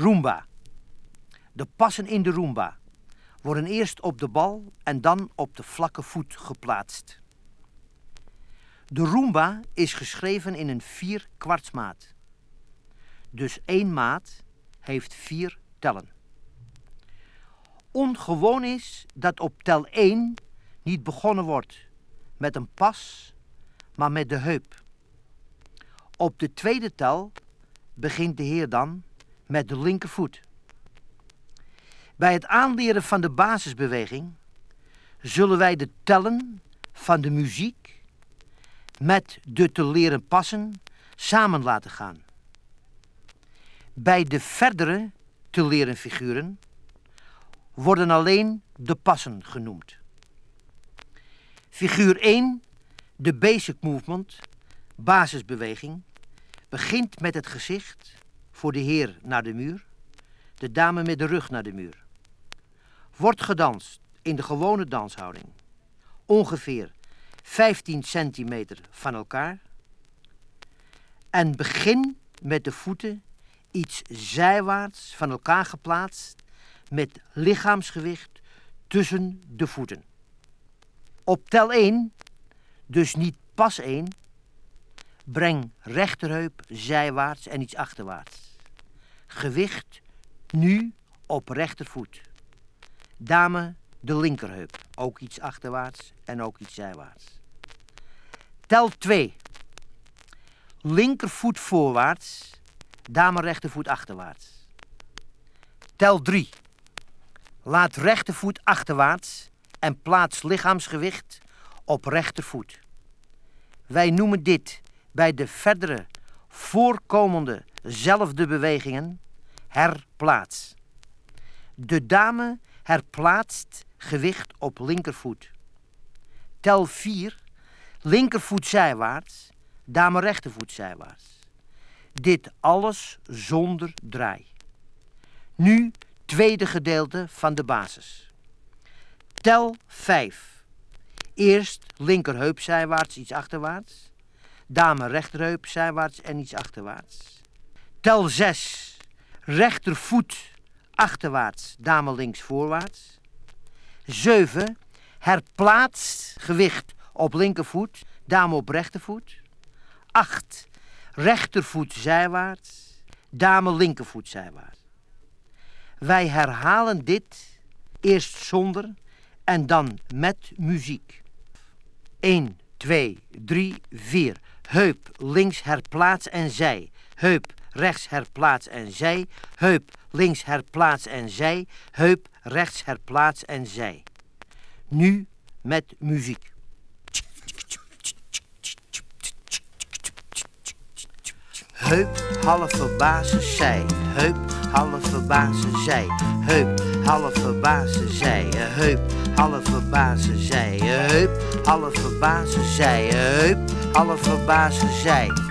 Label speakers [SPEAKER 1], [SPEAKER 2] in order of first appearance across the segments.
[SPEAKER 1] Roomba. De passen in de Roomba worden eerst op de bal en dan op de vlakke voet geplaatst. De Roomba is geschreven in een vier kwartsmaat. Dus één maat heeft vier tellen. Ongewoon is dat op tel 1 niet begonnen wordt met een pas, maar met de heup. Op de tweede tel begint de Heer dan met de linkervoet. Bij het aanleren van de basisbeweging zullen wij de tellen van de muziek met de te leren passen samen laten gaan. Bij de verdere te leren figuren worden alleen de passen genoemd. Figuur 1, de basic movement, basisbeweging, begint met het gezicht voor de heer naar de muur, de dame met de rug naar de muur. Wordt gedanst in de gewone danshouding, ongeveer 15 centimeter van elkaar. En begin met de voeten iets zijwaarts van elkaar geplaatst met lichaamsgewicht tussen de voeten. Op tel 1, dus niet pas 1, breng rechterheup zijwaarts en iets achterwaarts. Gewicht nu op rechtervoet. Dame de linkerheup, ook iets achterwaarts en ook iets zijwaarts. Tel 2. Linkervoet voorwaarts, dame rechtervoet achterwaarts. Tel 3. Laat rechtervoet achterwaarts en plaats lichaamsgewicht op rechtervoet. Wij noemen dit bij de verdere voorkomende zelfde bewegingen herplaats. De dame herplaatst gewicht op linkervoet. Tel 4, linkervoet zijwaarts, dame rechtervoet zijwaarts. Dit alles zonder draai. Nu tweede gedeelte van de basis. Tel 5. Eerst linkerheup zijwaarts, iets achterwaarts. Dame rechterheup zijwaarts en iets achterwaarts. Tel 6. Rechtervoet achterwaarts, dame links voorwaarts. 7. Herplaatst gewicht op linkervoet, dame op rechtervoet. 8. Rechtervoet zijwaarts, dame linkervoet zijwaarts. Wij herhalen dit eerst zonder en dan met muziek. 1, 2, 3, 4. Heup links herplaats en zij. Heup rechts herplaats en zij. Heup links herplaats en zij. Heup rechts herplaats en zij. Nu met muziek. Heup, halve basis, zij. Heup, halve basis, zij. Heup, halve basis, zij. Heup, halve basis, zij. Heup, halve basis, zij. Heup, halve basis, zij.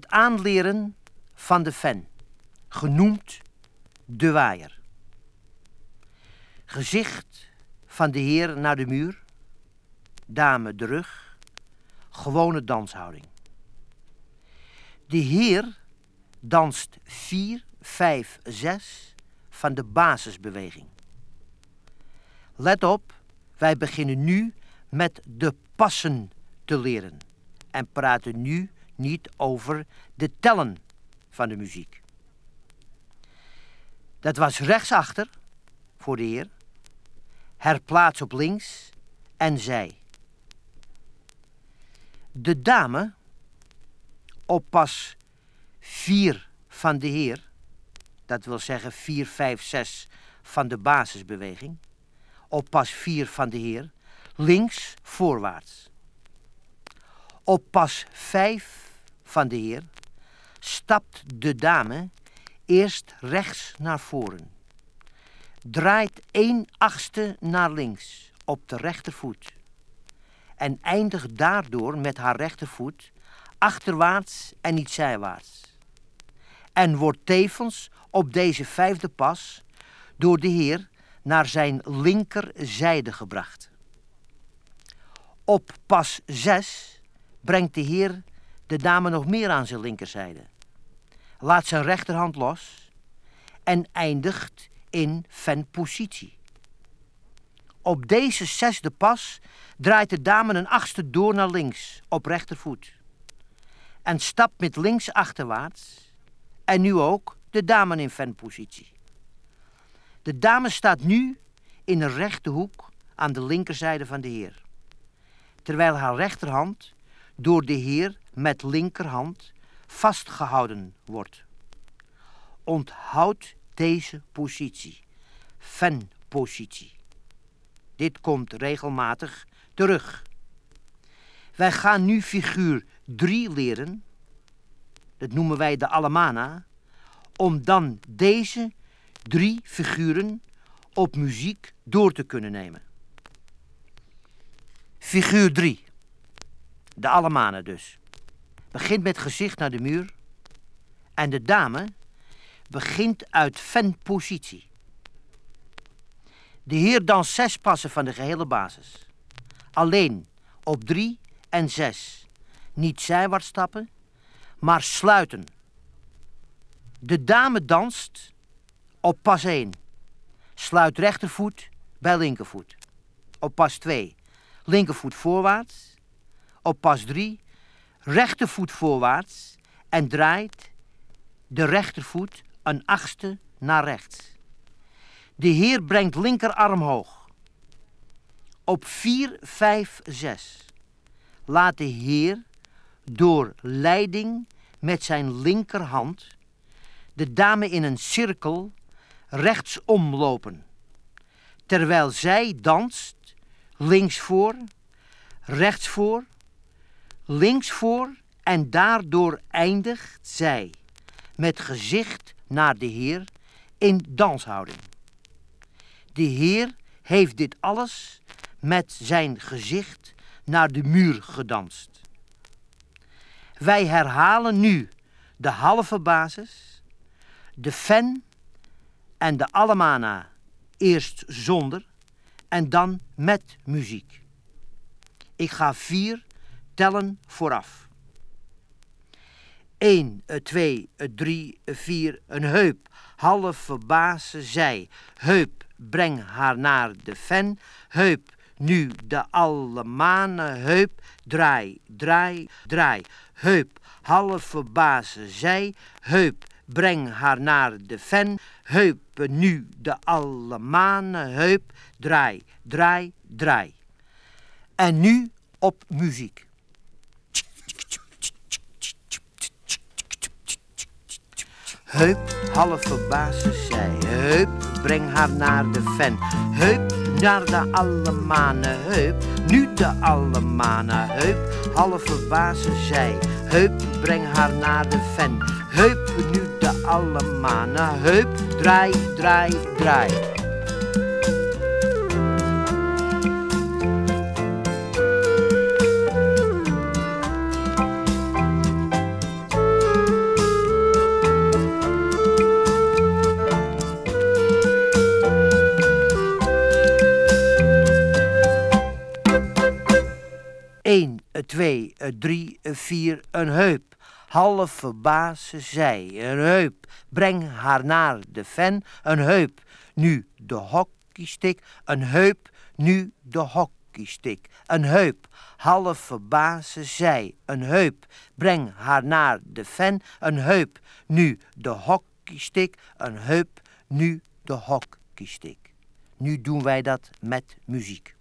[SPEAKER 1] Het aanleren van de fen. Genoemd de waaier. Gezicht van de heer naar de muur. Dame de rug. Gewone danshouding. De heer danst 4, 5, 6 van de basisbeweging. Let op, wij beginnen nu met de passen te leren en praten nu niet over de tellen van de muziek. Dat was rechtsachter voor de heer, herplaats op links en zij. De dame op pas 4 van de heer, dat wil zeggen 4, 5, 6 van de basisbeweging, op pas 4 van de heer, links voorwaarts. Op pas 5 van de heer stapt de dame eerst rechts naar voren. draait één achtste naar links op de rechtervoet en eindigt daardoor met haar rechtervoet achterwaarts en niet zijwaarts. En wordt tevens op deze vijfde pas door de Heer naar zijn linkerzijde gebracht. Op pas 6 brengt de Heer de dame nog meer aan zijn linkerzijde. Laat zijn rechterhand los en eindigt in venpositie. Op deze zesde pas draait de dame een achtste door naar links op rechtervoet. En stapt met links achterwaarts. En nu ook de dame in venpositie. De dame staat nu in een rechte hoek aan de linkerzijde van de Heer. Terwijl haar rechterhand door de Heer met linkerhand vastgehouden wordt. Onthoud deze positie. Fen-positie. Dit komt regelmatig terug. Wij gaan nu figuur 3 leren. Dat noemen wij de Alemana. Om dan deze drie figuren op muziek door te kunnen nemen. Figuur 3. De Alemane dus. Begint met gezicht naar de muur. En de dame begint uit fan-positie. De heer danst zes passen van de gehele basis. Alleen op drie en zes. Niet zijwaarts stappen, maar sluiten. De dame danst op pas 1. Sluit rechtervoet bij linkervoet. Op pas 2. Linkervoet voorwaarts. Op pas 3. Rechtervoet voorwaarts. En draait de rechtervoet een achtste naar rechts. De Heer brengt linkerarm hoog. Op 4, 5, 6. Laat de Heer door leiding met zijn linkerhand de dame in een cirkel rechtsom lopen. Terwijl zij danst links voor, rechts voor, links voor en daardoor eindigt zij met gezicht naar de Heer in danshouding. De Heer heeft dit alles met zijn gezicht naar de muur gedanst. Wij herhalen nu de halve basis, de fen en de alemana eerst zonder en dan met muziek. Ik ga vier tellen vooraf. 1, 2, 3, 4, een heup, halve bazen zij. Heup, breng haar naar de fen. Heup, nu de allemane heup. Draai, draai, draai. Heup, halve bazen zij. Heup, breng haar naar de fen. Heup, nu de allemane heup. Draai, draai, draai. En nu op muziek. Heup, halve basis zij. Heup, breng haar naar de fen. Heup, naar de allemane heup. Nu de allemane heup, halve basis zij. Heup, breng haar naar de fen. Heup, nu de allemane heup. Draai, draai, draai. 2, 3, 4, een heup. Half verbazen zij, een heup. Breng haar naar de fen, een heup. Nu de hockeystick, een heup. Nu de hockeystick, een heup. Half verbazen zij, een heup. Breng haar naar de fen, een heup. Nu de hockeystick, een heup. Nu de hockeystick. Nu doen wij dat met muziek.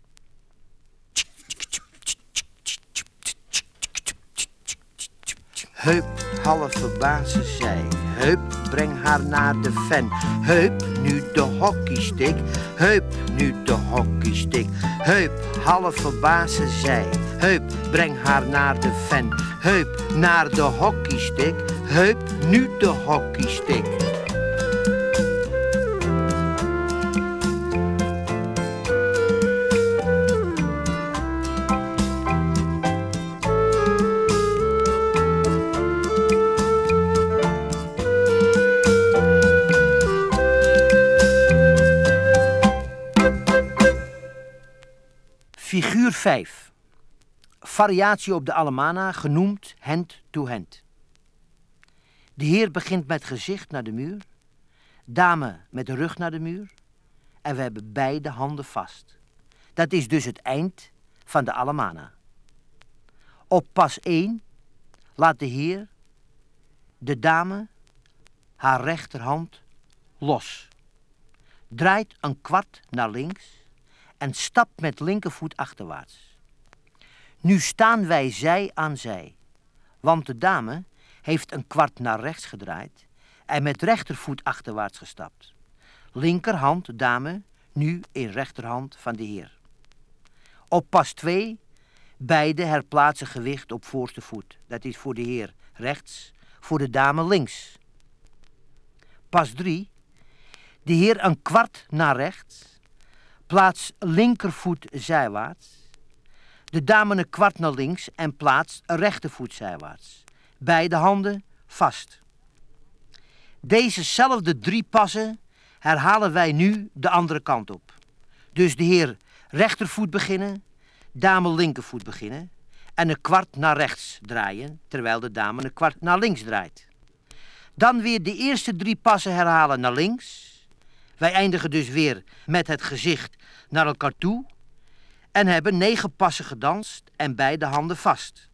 [SPEAKER 1] Heup, halve basis zij. Heup, breng haar naar de fen. Heup, nu de hockeystick. Heup, nu de hockeystick. Heup, halve basis zij. Heup, breng haar naar de fen. Heup, naar de hockeystick. Heup, nu de hockeystick. 5. Variatie op de Alemana, genoemd hand-to-hand. De heer begint met gezicht naar de muur, dame met de rug naar de muur en we hebben beide handen vast. Dat is dus het eind van de Alemana. Op pas 1 laat de heer de dame haar rechterhand los, draait een kwart naar links en stapt met linkervoet achterwaarts. Nu staan wij zij aan zij, want de dame heeft een kwart naar rechts gedraaid en met rechtervoet achterwaarts gestapt. Linkerhand, dame, nu in rechterhand van de heer. Op pas 2, beide herplaatsen gewicht op voorste voet. Dat is voor de heer rechts, voor de dame links. Pas 3, de heer een kwart naar rechts, plaats linkervoet zijwaarts. De dame een kwart naar links en plaatst rechtervoet zijwaarts. Beide handen vast. Dezezelfde drie passen herhalen wij nu de andere kant op. Dus de heer rechtervoet beginnen, dame linkervoet beginnen en een kwart naar rechts draaien, terwijl de dame een kwart naar links draait. Dan weer de eerste drie passen herhalen naar links. Wij eindigen dus weer met het gezicht naar elkaar toe en hebben negen passen gedanst en beide handen vast.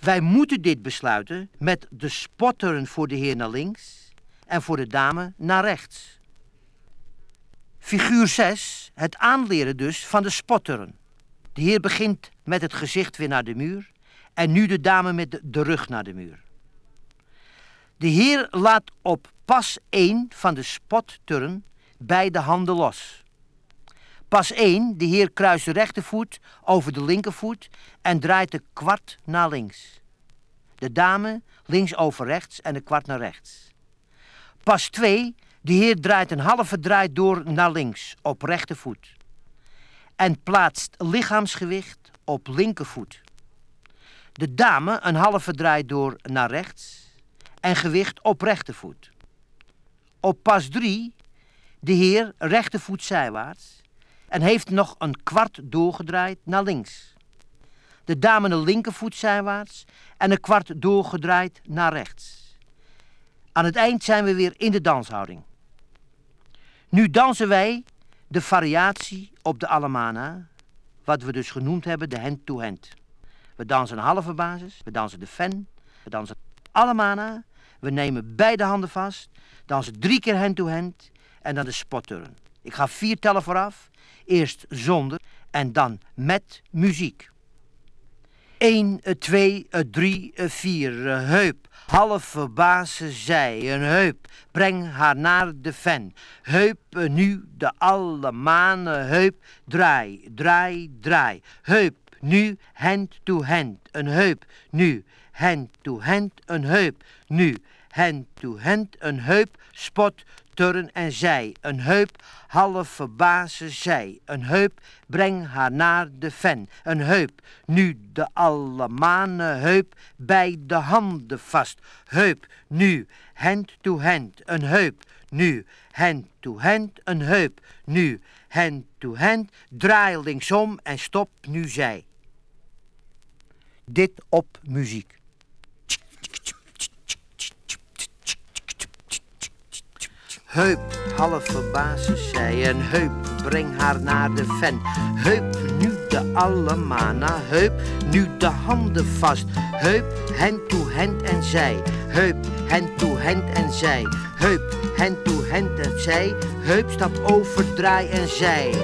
[SPEAKER 1] Wij moeten dit besluiten met de spotteren voor de heer naar links en voor de dame naar rechts. Figuur 6, het aanleren dus van de spotteren. De heer begint met het gezicht weer naar de muur en nu de dame met de, rug naar de muur. De heer laat op pas 1 van de spotturn beide handen los. Pas 1, de heer kruist de rechtervoet over de linkervoet en draait de kwart naar links. De dame links over rechts en de kwart naar rechts. Pas 2, de heer draait een halve draai door naar links op rechtervoet en plaatst lichaamsgewicht op linkervoet. De dame een halve draai door naar rechts en gewicht op rechtervoet. Op pas 3 de heer rechtervoet zijwaarts en heeft nog een kwart doorgedraaid naar links. De dame de linkervoet zijwaarts en een kwart doorgedraaid naar rechts. Aan het eind zijn we weer in de danshouding. Nu dansen wij de variatie op de Alemana, wat we dus genoemd hebben de hand-to-hand. We dansen een halve basis, we dansen de fen, we dansen Alemana, we nemen beide handen vast, dansen drie keer hand-to-hand en dan de spotturn. Ik ga vier tellen vooraf, eerst zonder en dan met muziek. 1, 2, 3, 4, heup. Halve bazen zij, een heup. Breng haar naar de fen. Heup nu de alle manen, heup. Draai, draai, draai. Heup nu hand to hand, een heup. Nu hand to hand, een heup. Nu hand to hand, een heup. Spot, turn en zij. Een heup, half verbazen zij. Een heup, breng haar naar de fen. Een heup, nu de allemanen heup, bij de handen vast. Heup, nu, hand to hand. Een heup, nu, hand to hand. Een heup, nu, hand to hand. Draai linksom en stop nu zij. Dit op muziek. Heup, halve basis zij en heup, breng haar naar de ven. Heup, nu de allemana, heup, nu de handen vast. Heup, hand to hand en zij. Heup, hand to hand en zij. Heup, hand to hand en zij. Heup, stap over, draai en zij.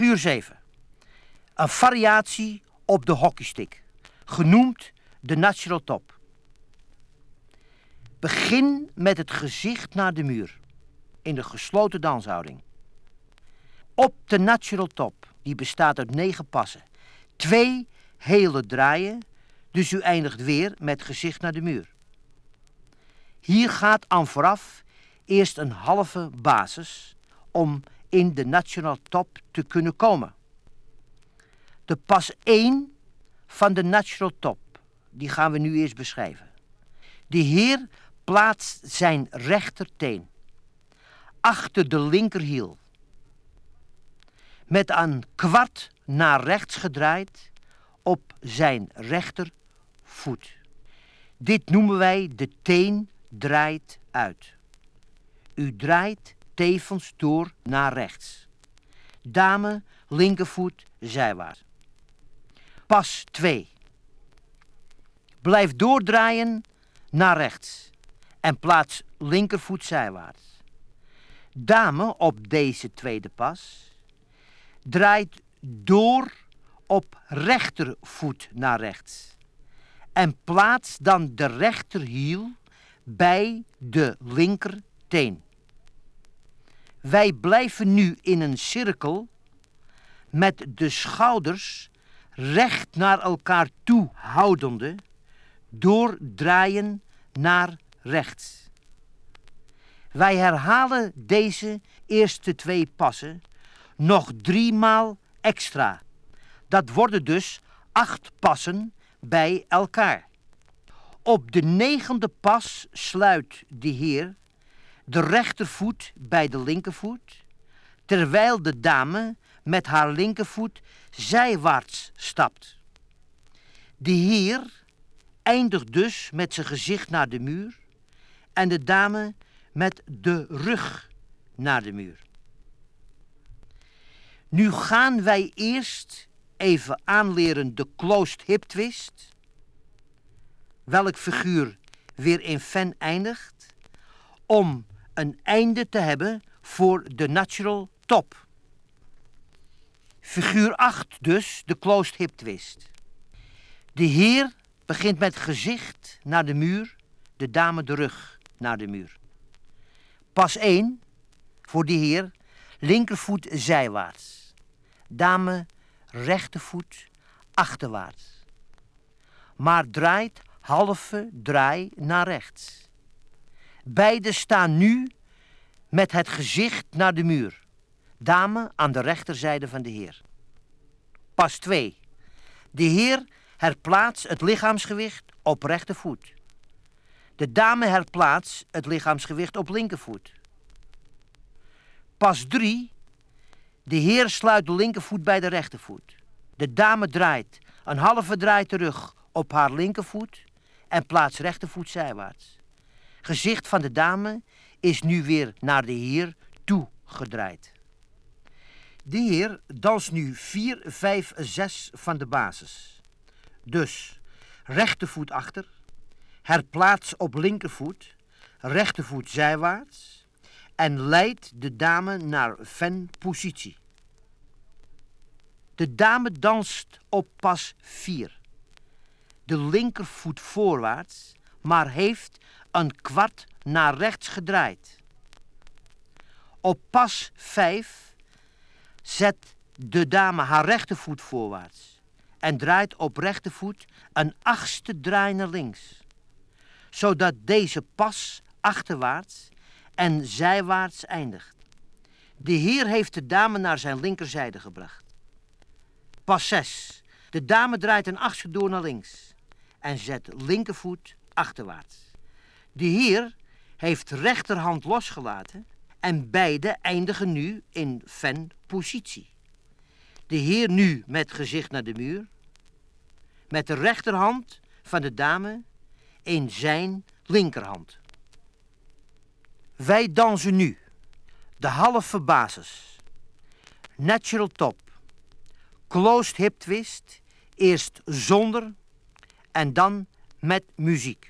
[SPEAKER 1] Figuur 7. Een variatie op de hockeystick, genoemd de natural top. Begin met het gezicht naar de muur, in de gesloten danshouding. Op de natural top, die bestaat uit negen passen, twee hele draaien, dus u eindigt weer met gezicht naar de muur. Hier gaat aan vooraf eerst een halve basis om in de national top te kunnen komen. De pas 1 van de national top, die gaan we nu eerst beschrijven. De Heer plaatst zijn rechterteen achter de linkerhiel. Met een kwart naar rechts gedraaid op zijn rechtervoet. Dit noemen wij de teen draait uit. U draait tevens door naar rechts. Dame, linkervoet, zijwaarts. Pas 2. Blijf doordraaien naar rechts en plaats linkervoet zijwaarts. Dame op deze tweede pas draait door op rechtervoet naar rechts en plaats dan de rechterhiel bij de linkerteen. Wij blijven nu in een cirkel met de schouders recht naar elkaar toe houdende, doordraaien naar rechts. Wij herhalen deze eerste twee passen nog driemaal extra. Dat worden dus acht passen bij elkaar. Op de negende pas sluit de Heer de rechtervoet bij de linkervoet, terwijl de dame met haar linkervoet zijwaarts stapt. De Heer eindigt dus met zijn gezicht naar de muur en de dame met de rug naar de muur. Nu gaan wij eerst even aanleren de closed hip twist. Welk figuur weer in fen eindigt. Om een einde te hebben voor de natural top. Figuur 8 dus, de closed hip twist. De heer begint met gezicht naar de muur, de dame de rug naar de muur. Pas 1 voor de heer, linkervoet zijwaarts. Dame rechtervoet achterwaarts. Maar draait halve draai naar rechts. Beiden staan nu met het gezicht naar de muur. Dame aan de rechterzijde van de heer. Pas 2. De heer herplaatst het lichaamsgewicht op rechtervoet. De dame herplaatst het lichaamsgewicht op linkervoet. Pas 3. De heer sluit de linkervoet bij de rechtervoet. De dame draait een halve draai terug op haar linkervoet en plaatst rechtervoet zijwaarts. Gezicht van de dame is nu weer naar de heer toegedraaid. De heer danst nu 4, 5, 6 van de basis. Dus rechtervoet achter, herplaats op linkervoet, rechtervoet zijwaarts en leidt de dame naar fen-positie. De dame danst op pas 4. De linkervoet voorwaarts, maar heeft een kwart naar rechts gedraaid. Op pas 5 zet de dame haar rechtervoet voorwaarts en draait op rechtervoet een achtste draai naar links, zodat deze pas achterwaarts en zijwaarts eindigt. De Heer heeft de dame naar zijn linkerzijde gebracht. Pas 6. De dame draait een achtste door naar links en zet linkervoet achterwaarts. De Heer heeft rechterhand losgelaten en beide eindigen nu in fen-positie. De Heer nu met gezicht naar de muur, met de rechterhand van de dame in zijn linkerhand. Wij dansen nu de halve basis, natural top, closed hip twist, eerst zonder en dan met muziek.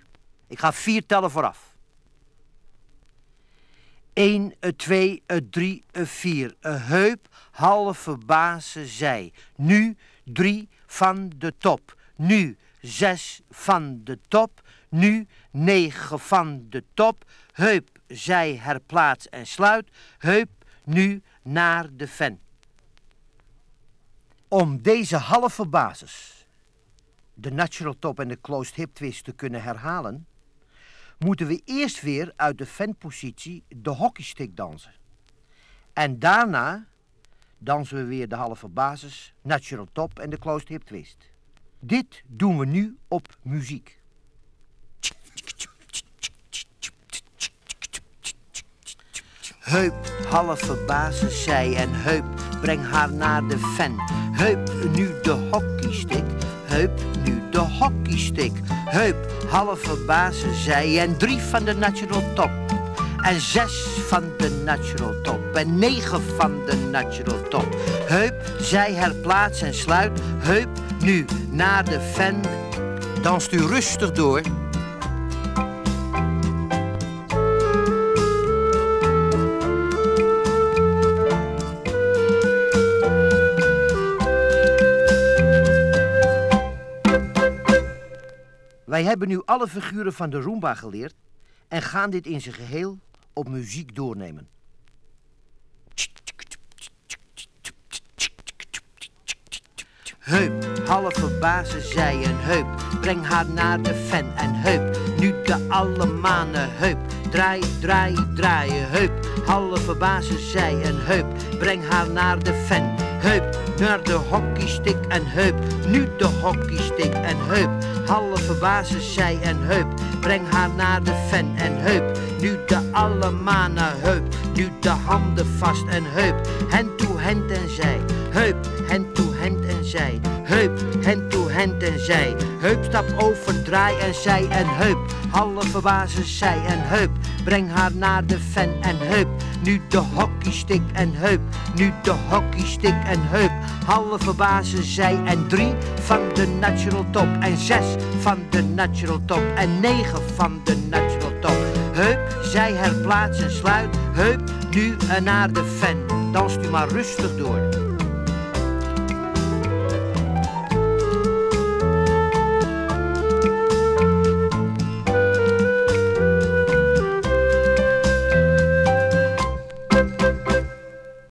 [SPEAKER 1] Ik ga vier tellen vooraf. 1, 2, 3, 4. Een heup, halve bazen zij. Nu 3 van de top. Nu 6 van de top. Nu 9 van de top. Heup, zij herplaats en sluit. Heup, nu naar de fen. Om deze halve basis, de natural top en de closed hip twist, te kunnen herhalen, moeten we eerst weer uit de fanpositie de hockeystick dansen. En daarna dansen we weer de halve basis, natural top en de closed hip twist. Dit doen we nu op muziek. Heup, halve basis, zij en heup, breng haar naar de fan. Heup, nu de hockeystick, heup, nu de hockeystick. Heup, halve zij en drie van de natural top. En zes van de natural top. En negen van de natural top. Heup, zij herplaats en sluit. Heup, nu naar de fan. Danst u rustig door. Wij hebben nu alle figuren van de Roomba geleerd en gaan dit in zijn geheel op muziek doornemen. Heup, halve basis, zij en heup. Breng haar naar de fan en heup. Nu de alle manen heup. Draai, draai, draaien, heup. Halve basis, zij en heup. Breng haar naar de fan. Heup, naar de hockeystick en heup. Nu de hockeystick en heup. Halve basis, zij en heup. Breng haar naar de fan en heup. Nu de alle manen heup. Nu de handen vast en heup. Hand to hand en zij. Heup, hand to hand en zij. Heup, hand to hand en zij. Heup, stap over, draai en zij en heup. Halve basis, zij en heup. Breng haar naar de fan en heup. Nu de hockeystick en heup. Nu de hockeystick en heup. Halve basis, zij en drie van de natural top. En zes van de natural top. En negen van de natural top. Heup, zij herplaats en sluit. Heup, nu naar de fan. Danst u maar rustig door.